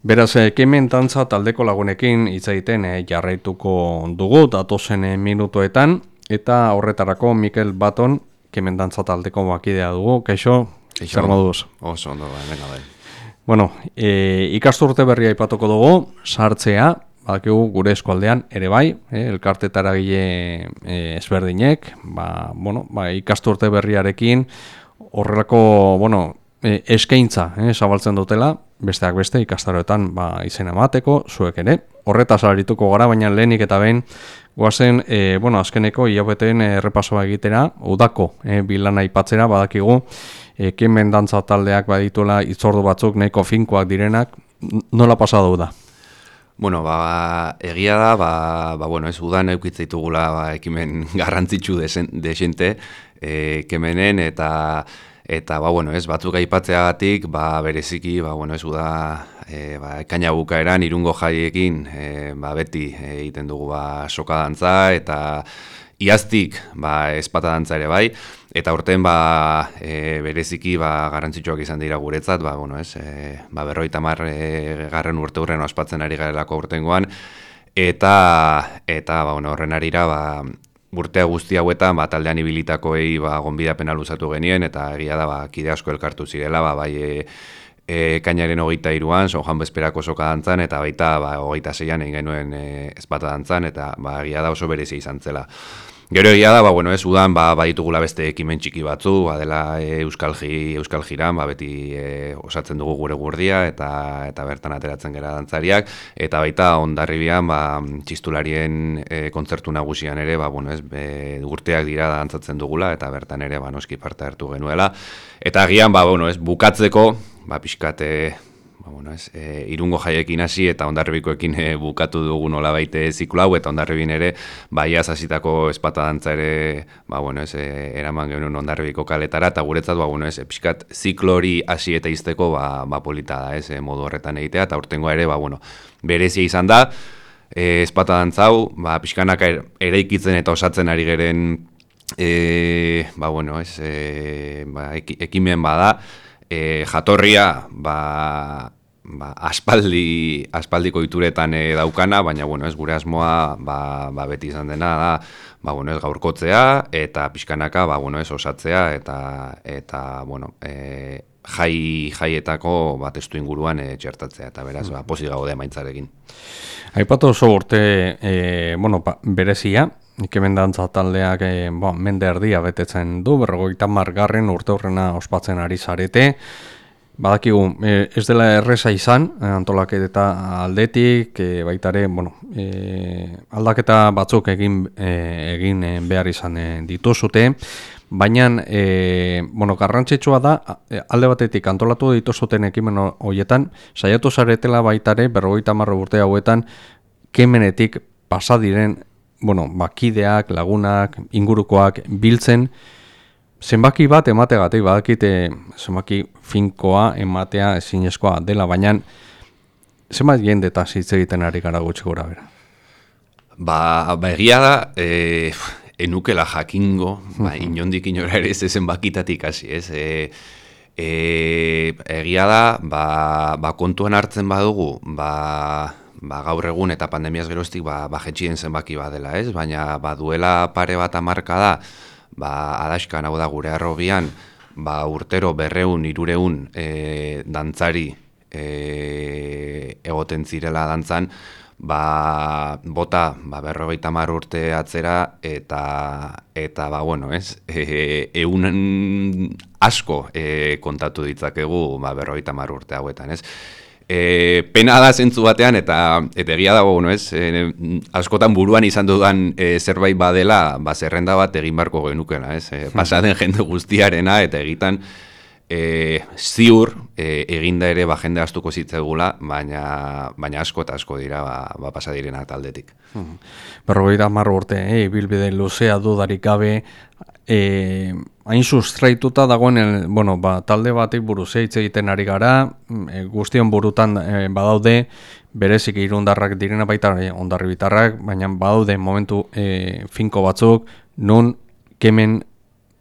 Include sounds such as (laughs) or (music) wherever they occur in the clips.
Beraz, ekimen dantza taldeko lagunekin hitz egiten e, jarraituko dugu datozen e, minutuetan eta horretarako Mikel Baton ekimen dantza taldeko bakidea dugu. Kaixo, zer moduz? Oso ondo, bai, bai. Bueno, e, ikasturte berria aipatuko dugu, sartzea, badakigu gure eskualdean ere bai, e, elkartetara gile e, ezberdinek, ba, bueno, ba, ikasturte berriarekin horrelako, bueno, e, eskaintza e, zabaltzen dutela, besteak beste ikastaroetan ba, izen emateko, zuek ere. Horretaz arituko gara, baina lehenik eta behin, guazen, e, bueno, azkeneko iabeteen errepasoa egitera, udako e, bilana ipatzera, badakigu, e, kemen dantza taldeak badituela itzordu batzuk, neko finkoak direnak, nola pasadu da? Bueno, ba, egia da, ba, ba, bueno, ez udan eukitzaitugula ba, ekimen (laughs) garrantzitsu desente, e, kemenen, eta Eta ba, bueno, ez, batzuk aipatzeagatik, ba, bereziki, ba, bueno, ez da, e, ba, ekaina bukaeran irungo jaiekin e, ba, beti egiten dugu ba, soka dantza, eta iaztik ba, espata dantza ere bai, eta urten ba, e, bereziki ba, garantzitsuak izan dira guretzat, ba, bueno, ez, e, ba, berroita mar e, garren urte hurren ospatzen ari garelako urtengoan, eta, eta ba, bueno, horren arira, ba, urtea guzti hauetan ba, taldean ibilitakoei ba, gonbidapena luzatu genien, eta egia da, ba, kide asko elkartu zirela, ba, bai, e, e, kainaren hogeita iruan, son jan bezperako soka dantzan, eta baita ba, hogeita zeian egin genuen e, ezpata dantzan, eta ba, egia da oso berezi izan zela. Gero egia da, ba, bueno, ez udan, ba, baditugula beste ekimen txiki batzu, badela e, Euskal, Gi, Euskal Giran, ba, beti e, osatzen dugu gure gurdia, eta eta bertan ateratzen gera dantzariak, eta baita ondarribian, ba, txistularien e, kontzertu nagusian ere, ba, bueno, ez, be, urteak dira dantzatzen dugula, eta bertan ere, ba, noski parte hartu genuela. Eta agian, ba, bueno, ez, bukatzeko, ba, pixkate, ba, bueno, ez, e, irungo jaiekin hasi eta ondarribikoekin e, bukatu dugu nola baite ziklo hau, eta ondarribin ere, bai azazitako espata dantza ere, ba, bueno, ez, e, eraman genuen ondarribiko kaletara, eta guretzat, ba, bueno, ez, e, pixkat ziklo hori hasi eta izteko, ba, ba polita da, ez, e, modu horretan egitea, eta urtengoa ere, ba, bueno, berezia izan da, e, espata dantza hau, ba, pixkanak ere ikitzen eta osatzen ari geren, e, ba, bueno, ez, e, ba, ekimen bada, e, jatorria ba, ba, aspaldi, aspaldiko ituretan e, daukana, baina bueno, ez gure asmoa ba, ba, beti izan dena da ba, bueno, ez gaurkotzea eta pixkanaka ba, bueno, ez osatzea eta, eta bueno, e, jai, jaietako bat estu inguruan e, txertatzea eta beraz ba, posi gaude maintzarekin. Aipatu oso urte e, bueno, ba, berezia, Ikemen dantza taldeak e, bo, mende erdia betetzen du, berrogoita margarren urte horrena ospatzen ari zarete. Badakigu, e, ez dela erresa izan, e, antolak eta aldetik, e, baitare, bueno, e, aldaketa batzuk egin, e, egin behar izan dituzute, baina, e, bueno, garrantzitsua da, alde batetik antolatu dituzuten ekimen horietan, saiatu zaretela baitare, berrogoita marro urte hauetan, kemenetik pasadiren bueno, bakideak, lagunak, ingurukoak biltzen, zenbaki bat emategatik, badakite zenbaki finkoa ematea ezinezkoa dela, baina zenbat jende eta hitz egiten ari gara gutxi gura bera? Ba, ba egia da, e, enukela jakingo, ba, inondik inora ere ez zenbakitatik hasi, ez? E, e, egia da, ba, ba kontuan hartzen badugu, ba, ba, gaur egun eta pandemiaz geroztik ba, ba jetxien zenbaki badela, ez? Baina ba, duela pare bat amarka da, ba, adaskan hau da gure arrobian, ba, urtero berreun, irureun e, dantzari e, egoten zirela dantzan, ba, bota ba, berrogeita mar urte atzera eta eta ba, bueno, ez? E, eun asko e, kontatu ditzakegu ba, berrogeita mar urte hauetan, ez? E, pena da zentzu batean, eta eta egia dago, bueno, ez, e, askotan buruan izan dudan e, zerbait badela, ba, zerrenda bat egin barko genukena, ez, e, pasaden jende guztiarena, eta egitan, e, ziur, e, eginda ere, ba, jende astuko zitzegula, baina, baina asko eta asko dira, ba, ba pasadirena taldetik. Hmm. Berrogeita marro urte, e, bilbide luzea dudarik gabe, e, hain sustraituta dagoen bueno, ba, talde batik buruz hitz egiten ari gara, e, guztion burutan e, badaude berezik irundarrak direna baita e, ondarri bitarrak, baina badaude momentu e, finko batzuk, nun kemen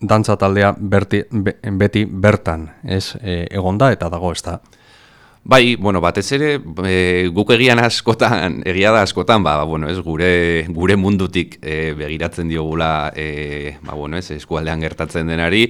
dantza taldea berti, beti bertan, ez e, egonda eta dago ez da. Bai, bueno, batez ere, e, guk egian askotan, egia da askotan, ba, bueno, ez, gure, gure mundutik e, begiratzen diogula, e, ba, bueno, ez, eskualdean gertatzen denari,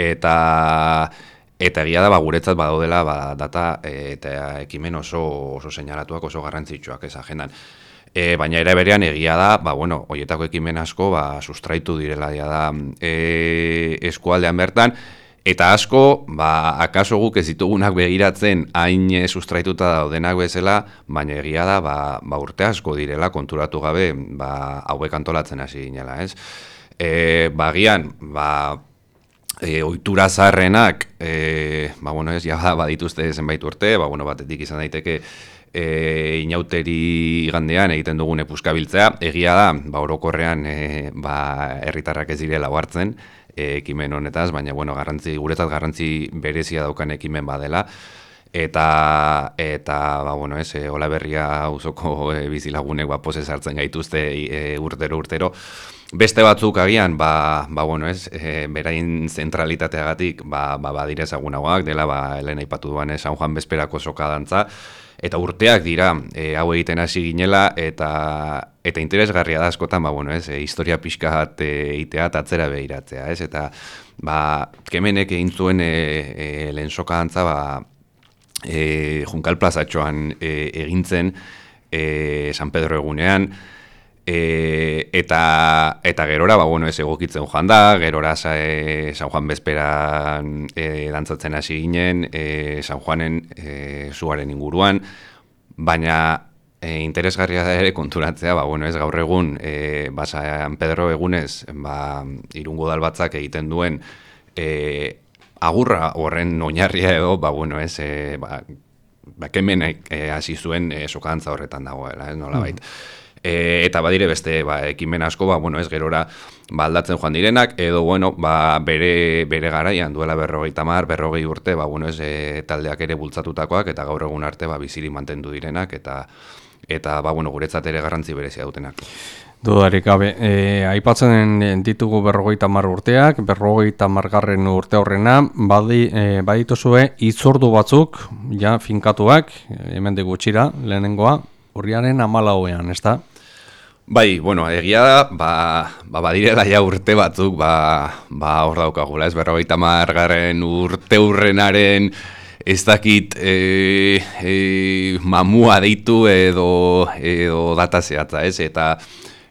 eta eta egia da, ba, guretzat badaudela, ba, data eta ekimen oso, oso seinalatuak, oso garrantzitsuak ez agendan. E, baina ere berean egia da, ba, bueno, hoietako ekimen asko, ba, sustraitu direla, da, e, eskualdean bertan, Eta asko, ba, akaso guk ez ditugunak begiratzen hain sustraituta daudenak bezala, baina egia da, ba, ba urte asko direla konturatu gabe ba, hauek antolatzen hasi ginela, ez? E, ba, gian, ba, e, oitura zarrenak, e, ba, bueno, ez, ja, ba, dituzte zenbait urte, ba, bueno, batetik izan daiteke, e, inauteri gandean egiten dugun epuskabiltzea, egia da, ba, orokorrean, e, ba, herritarrak ez direla hartzen, ekimen honetaz, baina bueno, garrantzi guretzat garrantzi berezia daukan ekimen badela. Eta eta ba bueno, es eh, Ola Berria auzoko e, bizilagunek ba pose sartzen gaituzte e, urtero urtero. Beste batzuk agian ba, ba bueno, es e, berain zentralitateagatik ba ba badire ezagunagoak dela ba Elena aipatu duan San Juan Besperako soka dantza eta urteak dira e, hau egiten hasi ginela eta eta interesgarria da askotan ba bueno, es, e, historia pixka bat eitea atzera behiratzea, ez? Eta ba kemenek egin zuen e, e, lehen soka dantza ba e, Junkal Plazatxoan e, egintzen e, San Pedro egunean E, eta eta gerora ba bueno, ez egokitzen joan da, gerora sa, e, San Juan bezperan e, dantzatzen hasi ginen, e, San Juanen e, zuaren inguruan, baina e, interesgarria da ere konturatzea, ba bueno, ez gaur egun e, ba San Pedro egunez, ba irungo dalbatzak egiten duen e, agurra horren oinarria edo, ba bueno, ez e, ba ba kemenek hasi zuen e, sokantza horretan dagoela, ez nola bait. E, eta badire beste ba, ekimen asko, ba, bueno, ez gerora ba, aldatzen joan direnak, edo bueno, ba, bere, bere garaian duela berrogei tamar, berrogei urte, ba, bueno, ez, e, taldeak ere bultzatutakoak, eta gaur egun arte ba, biziri mantendu direnak, eta eta ba, bueno, guretzat ere garrantzi berezia dutenak. Dudarik gabe, e, aipatzen ditugu berrogeita mar urteak, berrogeita margarren urte horrena, badi, e, badituzue itzordu batzuk, ja, finkatuak, hemen gutxira, lehenengoa, urriaren amalauean, ez da? Bai, bueno, egia da, ba, ba, badirela ja urte batzuk, ba, ba hor daukagula, ez berrogeita margarren urte urrenaren ez dakit e, e, mamua deitu edo, edo data zehatza, ez? Eta,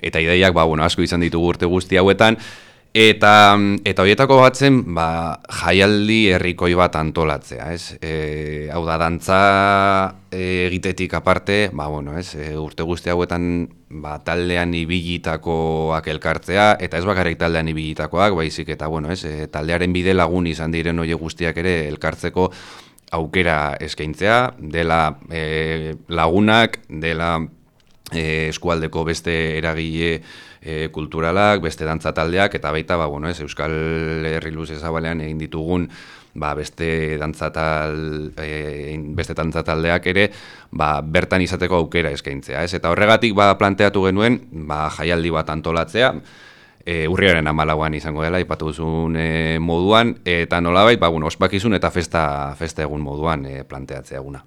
eta ideiak, ba, bueno, asko izan ditugu urte guzti hauetan, Eta, eta horietako batzen, ba, jaialdi herrikoi bat antolatzea, ez? E, hau da, dantza e, egitetik aparte, ba, bueno, ez? E, urte guzti hauetan, ba, taldean ibilitakoak elkartzea, eta ez bakarrik taldean ibilitakoak, baizik, eta, bueno, ez? E, taldearen bide lagun izan diren hori guztiak ere elkartzeko aukera eskaintzea, dela e, lagunak, dela e, eskualdeko beste eragile, e, kulturalak, beste dantza taldeak eta baita ba bueno, ez Euskal Herri Luz ezabalean egin ditugun ba, beste dantza e, beste dantza taldeak ere ba, bertan izateko aukera eskaintzea, ez? Eta horregatik ba planteatu genuen ba, jaialdi bat antolatzea E, urriaren amalauan izango dela, ipatu duzun e, moduan, eta nolabait, ba, bueno, ospakizun eta festa, festa egun moduan e, planteatzea eguna.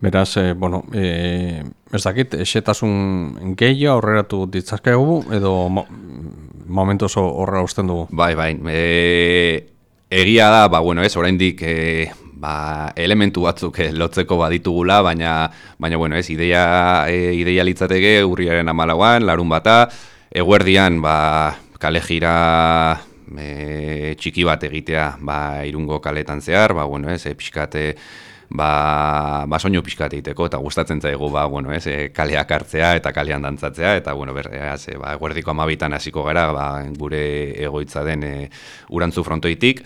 Beraz, e, bueno, e, ez dakit, esetasun gehiago aurreratu ditzakegu, edo mo, momentu oso horra usten dugu? Bai, bai, e, egia da, ba, bueno, ez, oraindik e, ba, elementu batzuk e, lotzeko baditugula, baina, baina bueno, ez, ideia, e, ideia litzateke urriaren amalauan, larun bata, eguerdian, ba, kale jira e, txiki bat egitea, ba, irungo kaletan zehar, ba, bueno, ez, e, pixkate, ba, ba soinu pixkat egiteko, eta gustatzen zaigu, ba, bueno, ez, e, kaleak hartzea eta kalean dantzatzea, eta, bueno, berreaz, e, ba, guerdiko amabitan hasiko gara, ba, gure egoitza den e, urantzu frontoitik,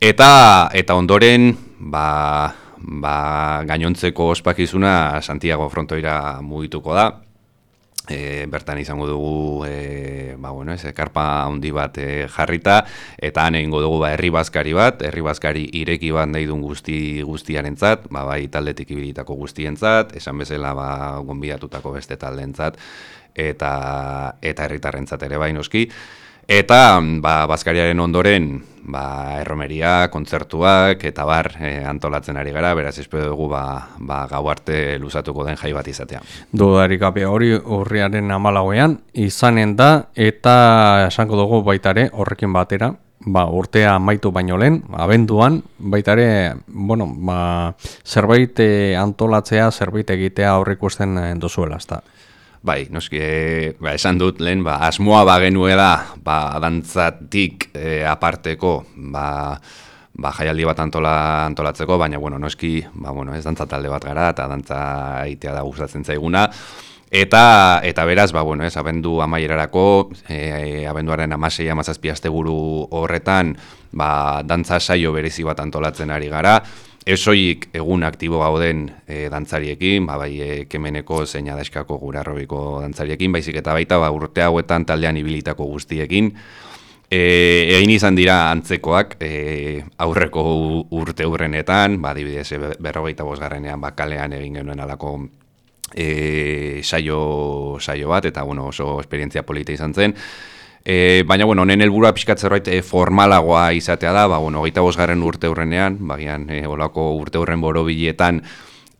eta, eta ondoren, ba, ba, gainontzeko ospakizuna Santiago frontoira mugituko da, e, bertan izango dugu e, ba, bueno, ez, karpa handi bat e, jarrita eta han egingo dugu ba, herri bazkari bat, herri bazkari ireki bat nahi duen guzti guztiarentzat, ba, bai taldetik ibilitako guztientzat, esan bezala ba, gonbiatutako beste taldeentzat eta eta herritarrentzat ere bai noski. Eta, ba, Baskariaren ondoren, ba, erromeria, kontzertuak, eta bar, e, antolatzen ari gara, beraz, espero dugu, ba, ba, gau arte luzatuko den jai bat izatea. Dudarik gabe hori urriaren amalauean, izanen da, eta esango dugu baitare, horrekin batera, ba, urtea maitu baino lehen, abenduan, baitare, bueno, ba, zerbait eh, antolatzea, zerbait egitea aurrikusten eh, duzuela, ezta. Bai, noski, e, ba, esan dut lehen, ba, asmoa ba genuela, ba, dantzatik e, aparteko, ba, ba, jaialdi bat antola, antolatzeko, baina, bueno, noski, ba, bueno, ez dantza talde bat gara, eta dantza aitea da gustatzen zaiguna, Eta, eta beraz, ba, bueno, ez, abendu amaierarako, e, abenduaren amasei amazazpi buru horretan, ba, dantza saio berezi bat antolatzen ari gara, esoik egun aktibo gauden e, dantzariekin, ba, bai e, kemeneko zein adaskako gura arrobiko dantzariekin, baizik eta baita ba, urte hauetan taldean ibilitako guztiekin. E, egin izan dira antzekoak e, aurreko urte hurrenetan, ba, dibidez, berrogeita bosgarrenean bakalean egin genuen alako e, saio, saio bat, eta bueno, oso esperientzia polita izan zen. E, baina, bueno, honen helburua pixkat zerbait e, formalagoa izatea da, ba, bueno, gaita bosgarren urte hurrenean, bagian, e, olako urte hurren borobiletan,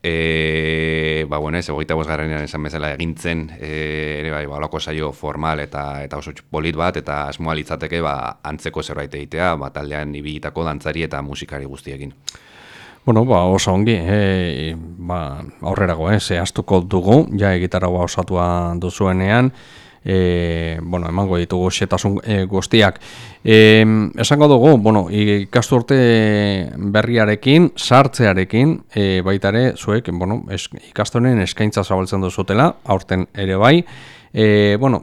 e, ba, bueno, ez, gaita bosgarrenean esan bezala egintzen, e, ere bai, ba, olako saio formal eta eta oso polit bat, eta asmoa litzateke, ba, antzeko zerbait egitea, ba, taldean ibilitako dantzari eta musikari guztiekin. Bueno, ba, oso ongi, e, ba, aurrerago, eh, zehaztuko dugu, ja egitaragoa osatua duzuenean, e, bueno, emango ditugu xetasun e, guztiak. E, esango dugu, bueno, ikasturte berriarekin, sartzearekin, e, baita ere, zuek, bueno, es, ikastoren eskaintza zabaltzen duzutela, aurten ere bai, E, bueno,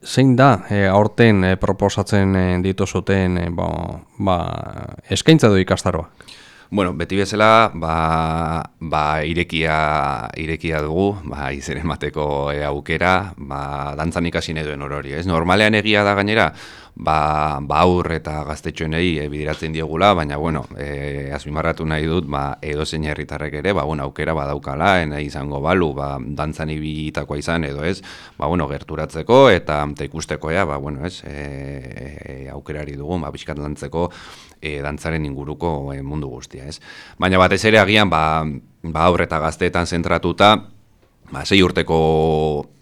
zein da e, aurten e, proposatzen e, dituzuten e, ba, ba, eskaintza du ikastaroa? Bueno, beti bezala, ba, ba irekia, irekia dugu, ba, izen emateko e, aukera, ba, dantzan ikasi nahi duen horori. Ez normalean egia da gainera, ba, ba aur eta gaztetxoenei e, bidiratzen diegula, baina bueno, e, azpimarratu nahi dut, ba, edo zein herritarrek ere, ba, bueno, aukera badaukala, ena izango balu, ba, dantzan ibitakoa izan, edo ez, ba, bueno, gerturatzeko eta te ikusteko ja, ba, bueno, ez, e, e, aukerari dugu, ba, bizkat lantzeko e, dantzaren inguruko e, mundu guztia, ez. Baina batez ere agian, ba, ba aurreta gazteetan zentratuta, ba, sei urteko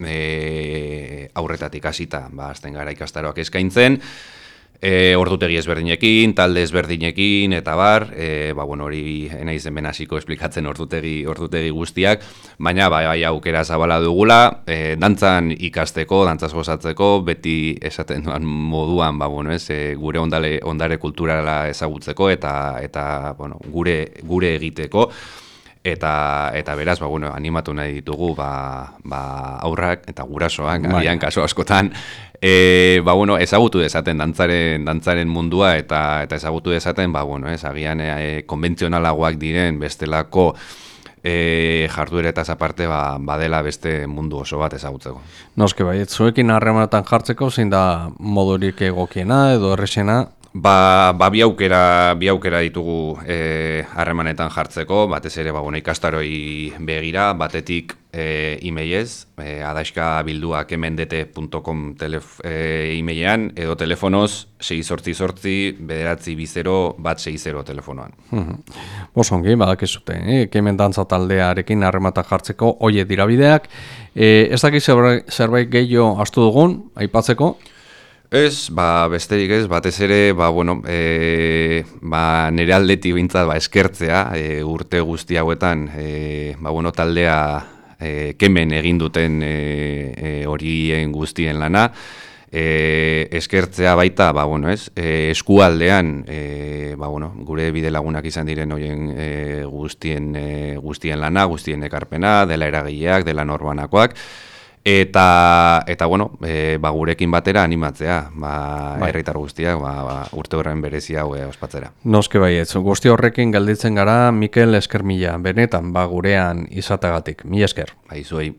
e, aurretatik hasita ba, azten gara ikastaroak eskaintzen, e, ordutegi ezberdinekin, talde ezberdinekin, eta bar, e, ba, bueno, hori enaiz hemen hasiko esplikatzen ordutegi, ordutegi guztiak, baina bai, bai aukera zabala dugula, e, dantzan ikasteko, dantzaz gozatzeko, beti esaten duan moduan, ba, bueno, ez, e, gure ondale, ondare kulturala ezagutzeko, eta, eta bueno, gure, gure egiteko, eta eta beraz ba, bueno, animatu nahi ditugu ba, ba, aurrak eta gurasoak bai. agian kaso askotan e, ba, bueno, ezagutu dezaten dantzaren dantzaren mundua eta eta ezagutu dezaten ba, bueno, ez, agian e, konbentzionalagoak diren bestelako e, jarduera eta aparte ba, badela beste mundu oso bat ezagutzeko. Noske bai, zuekin harremanetan jartzeko zein da modurik egokiena edo erresena Ba, ba bi aukera, bi aukera ditugu eh, harremanetan jartzeko, batez ere ba, bueno, ikastaroi begira, batetik e, e-mailez, e, adaiska bildua kemendete.com e, e-mailean, edo telefonoz 6 sortzi sortzi, bederatzi bizero, bat 6 telefonoan. Bosongi, badak ez zute, eh? kemendantza taldearekin harremata jartzeko, oie dirabideak. E, ez dakiz zerbait gehiago astu dugun, aipatzeko? Ez, ba, besterik ez, batez ere, ba, bueno, e, ba, nire aldetik bintzat, ba, eskertzea, e, urte guzti hauetan, e, ba, bueno, taldea e, kemen egin duten e, e, horien guztien lana, e, eskertzea baita, ba, bueno, ez, e, eskualdean, e, ba, bueno, gure bide lagunak izan diren horien e, guztien, e, guztien lana, guztien ekarpena, dela eragileak, dela norbanakoak, Eta, eta bueno, e, ba, gurekin batera animatzea, ba, bai. herritar guztiak, ba, ba, urte horren berezia hau ospatzera. Noske bai, ez, guzti horrekin galditzen gara Mikel Eskermila, benetan, ba, gurean izatagatik. Mi esker. Bai, zuei.